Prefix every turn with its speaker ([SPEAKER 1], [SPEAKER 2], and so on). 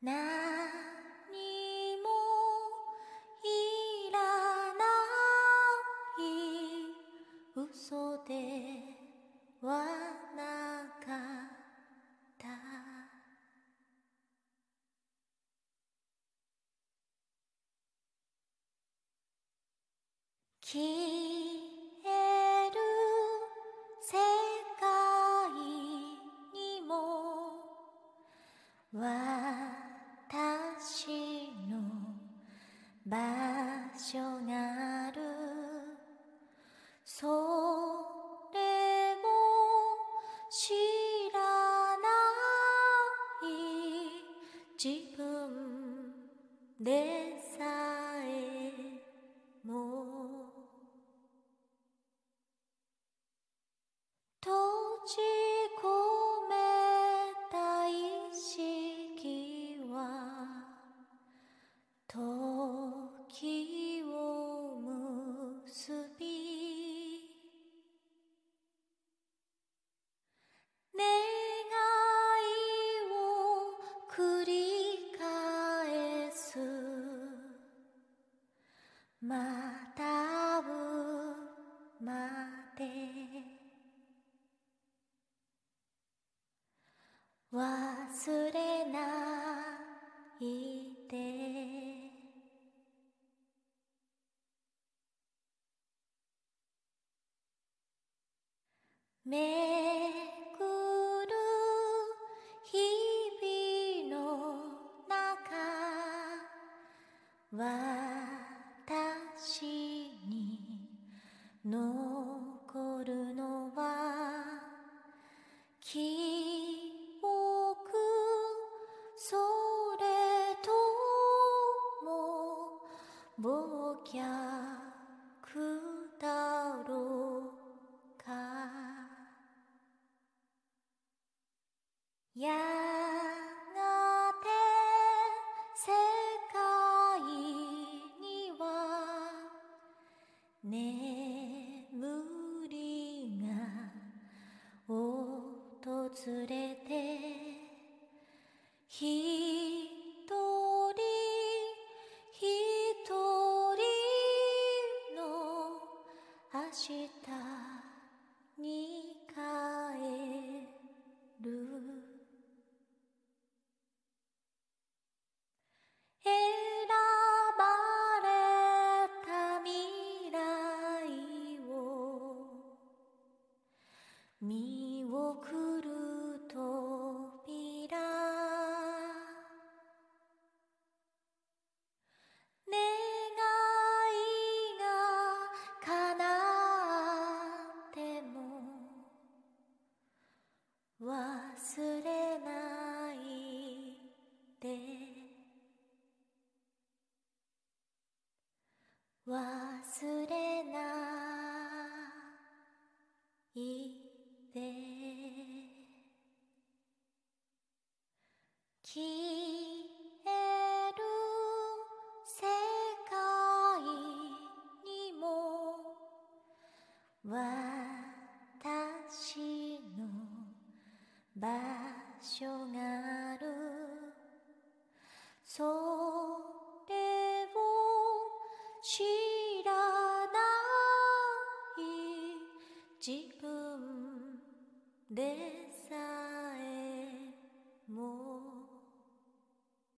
[SPEAKER 1] 何もいらない。嘘ではなかった。消私の場所がある。それを知らない自分でさえも。閉じで忘れないで。めくる日々の中私に残るのは記憶それとも忘却だろう。れて一人一人の明日に帰る。忘れないで。消える世界にも私の場所がある。それを知自分でさ